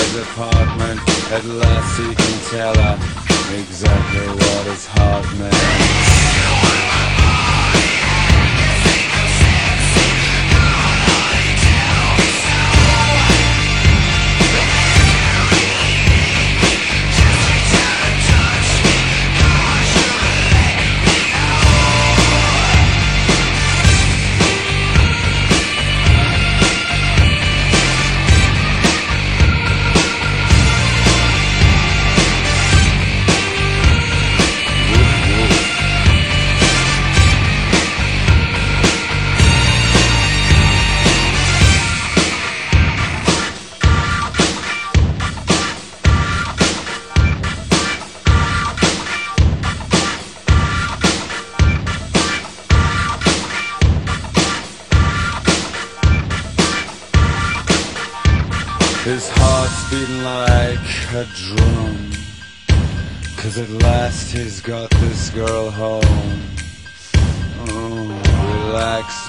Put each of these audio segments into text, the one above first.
Claire's apartment. At last he can tell her exactly what his heart meant.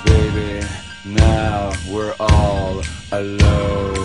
baby. Now we're all alone.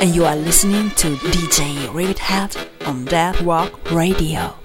And you are listening to DJ Rivithead on Deathrock Radio.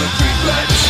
a regret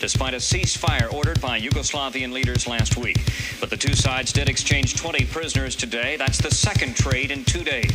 despite a ceasefire ordered by Yugoslavian leaders last week. But the two sides did exchange 20 prisoners today. That's the second trade in two days.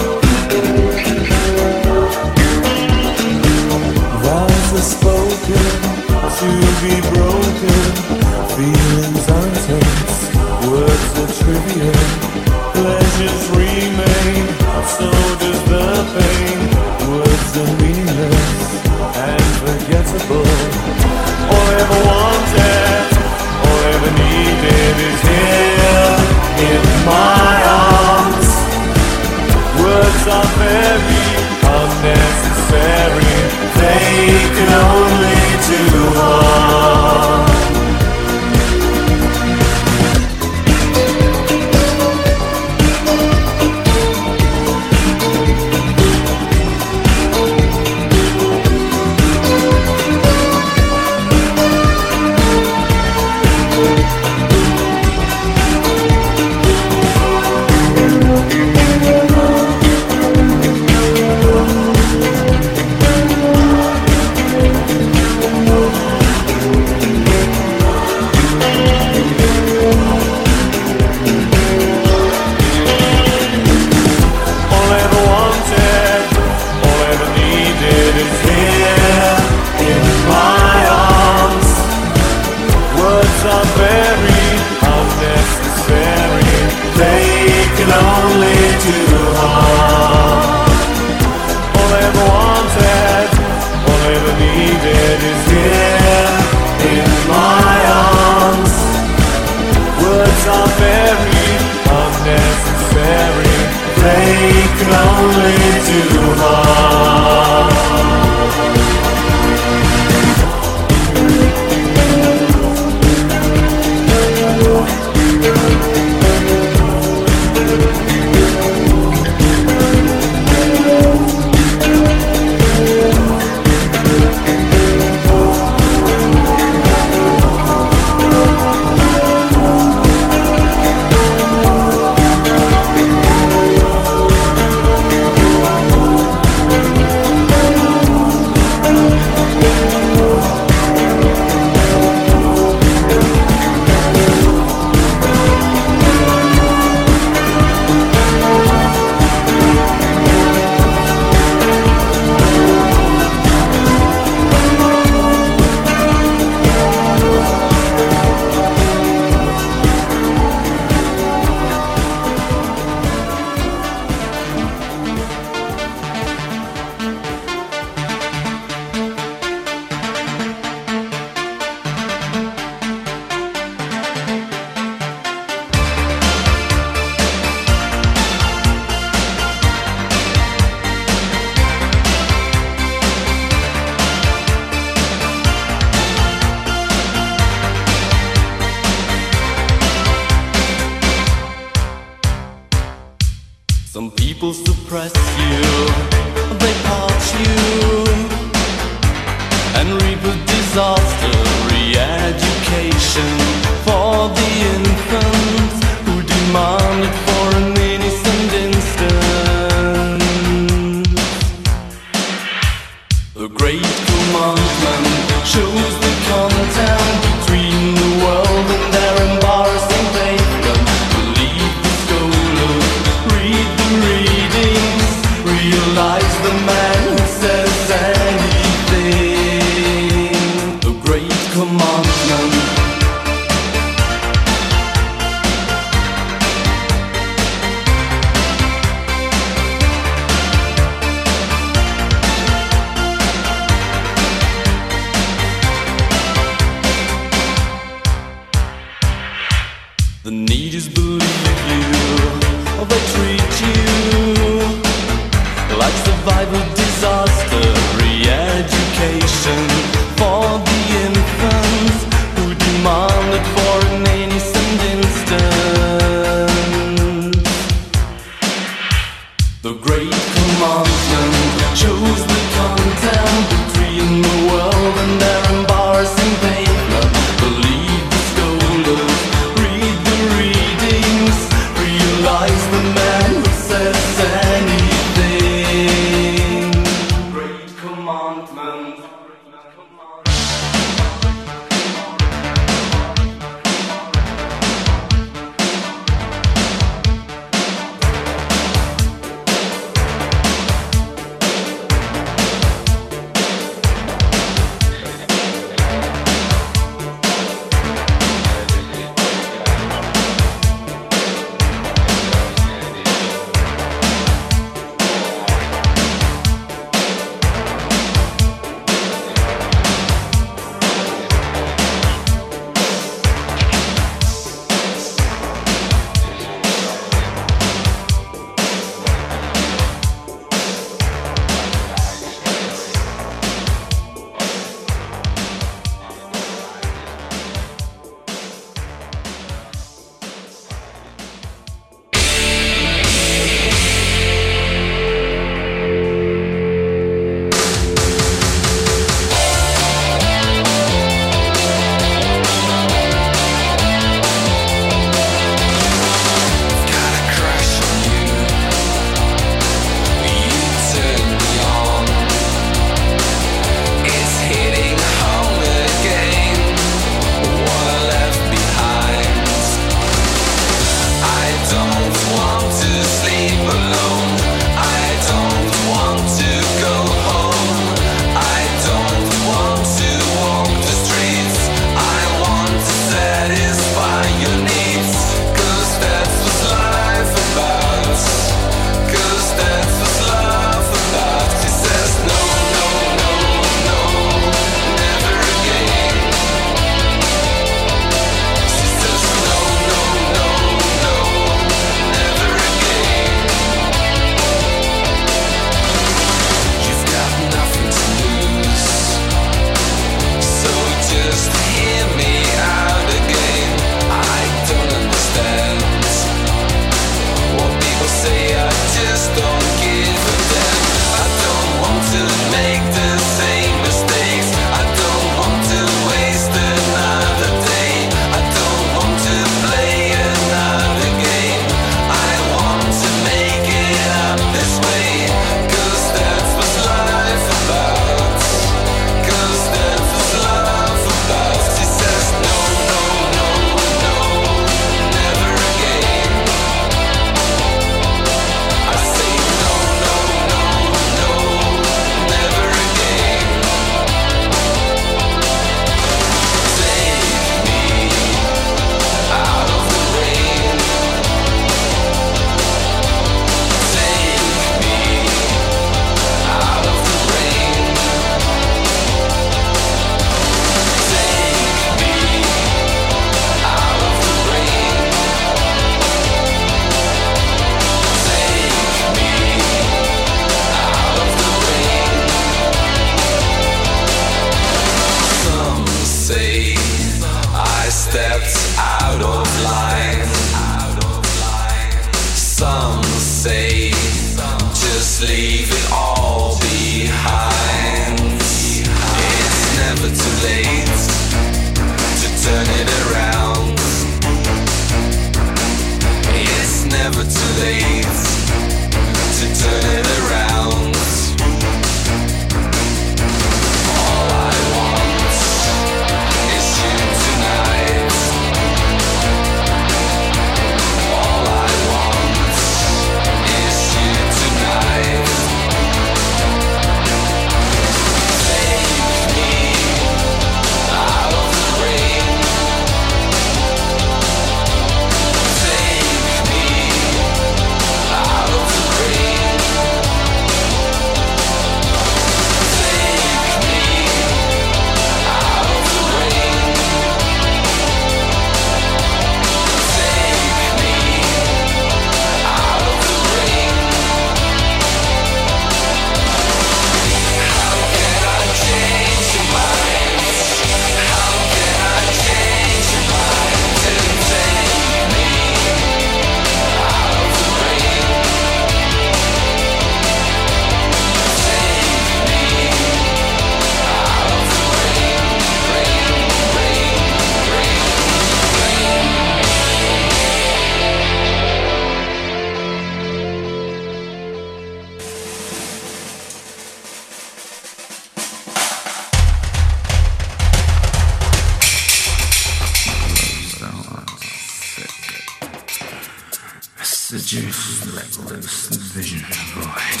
the vision of the void.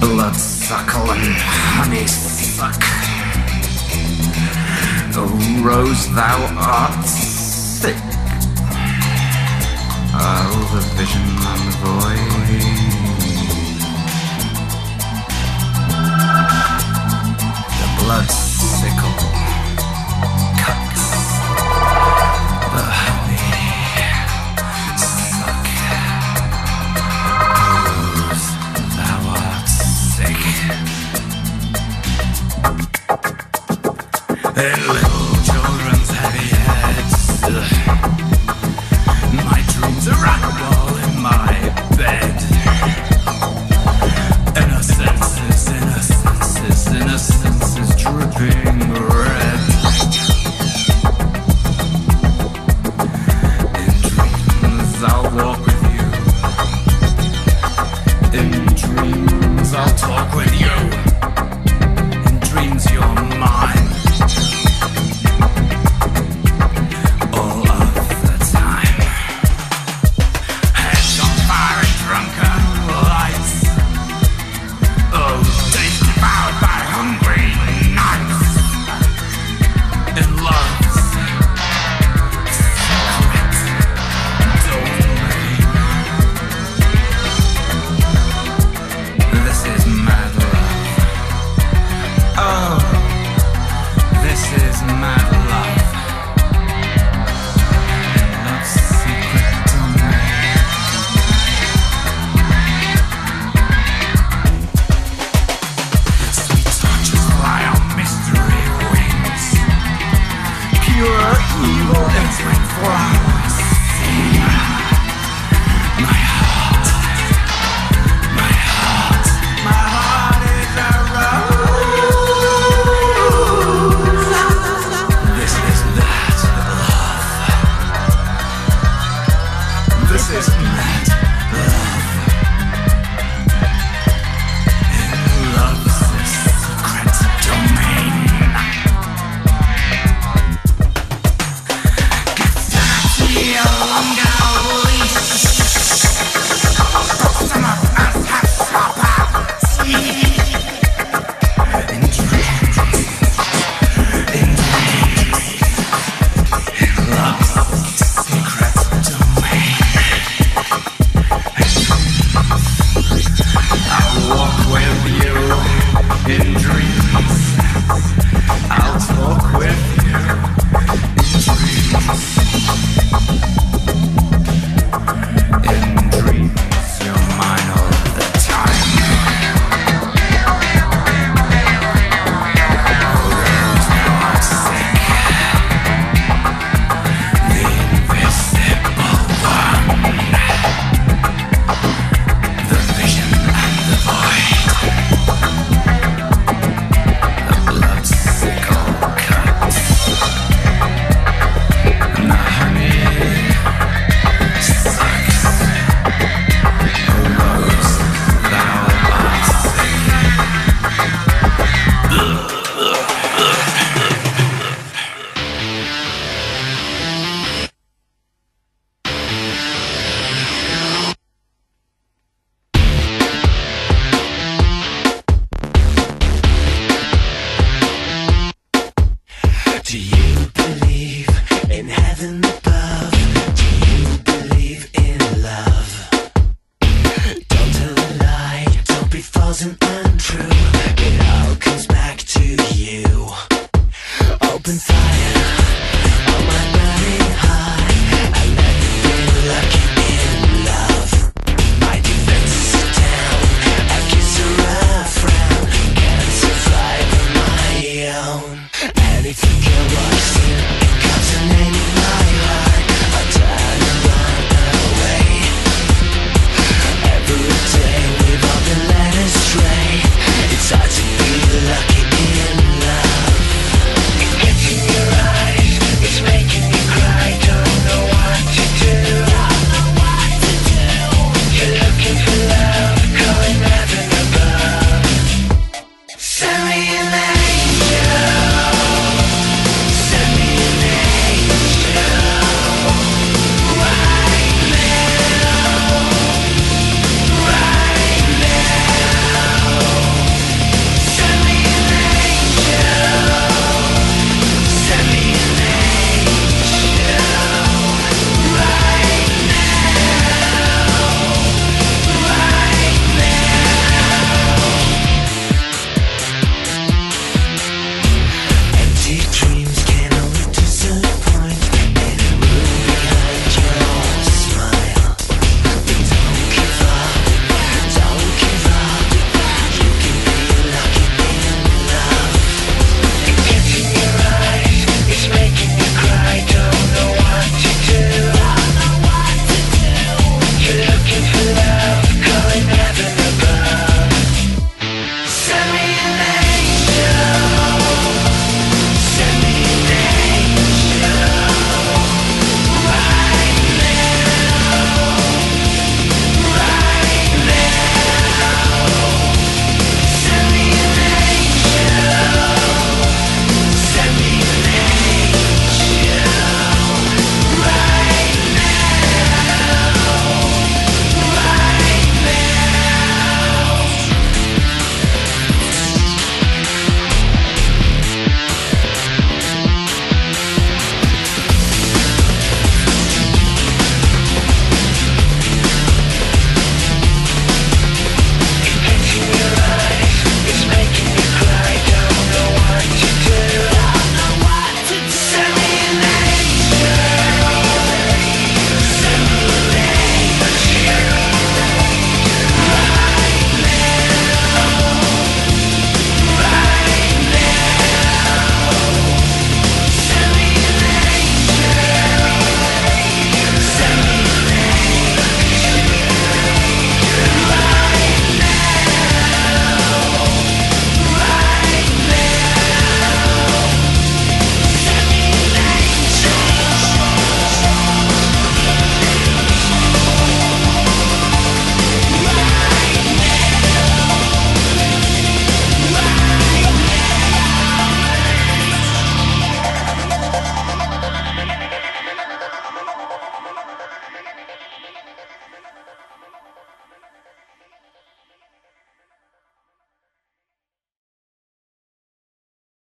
Bloodsuckle and honeysuck. O oh, rose, thou art sick. Oh, the vision and the void. The blood sickle cuts the and